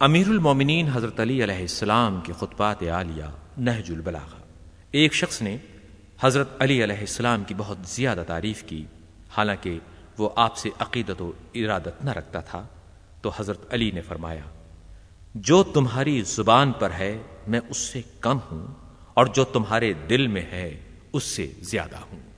امیر المومنین حضرت علی علیہ السلام کے خطبات عالیہ نہج البلاغہ۔ ایک شخص نے حضرت علی علیہ السلام کی بہت زیادہ تعریف کی، حالانکہ وہ آپ سے عقیدت و ارادت نہ رکھتا تھا، تو حضرت علی نے فرمایا، جو تمہاری زبان پر ہے، میں اس سے کم ہوں، اور جو تمہارے دل میں ہے، اس سے زیادہ ہوں۔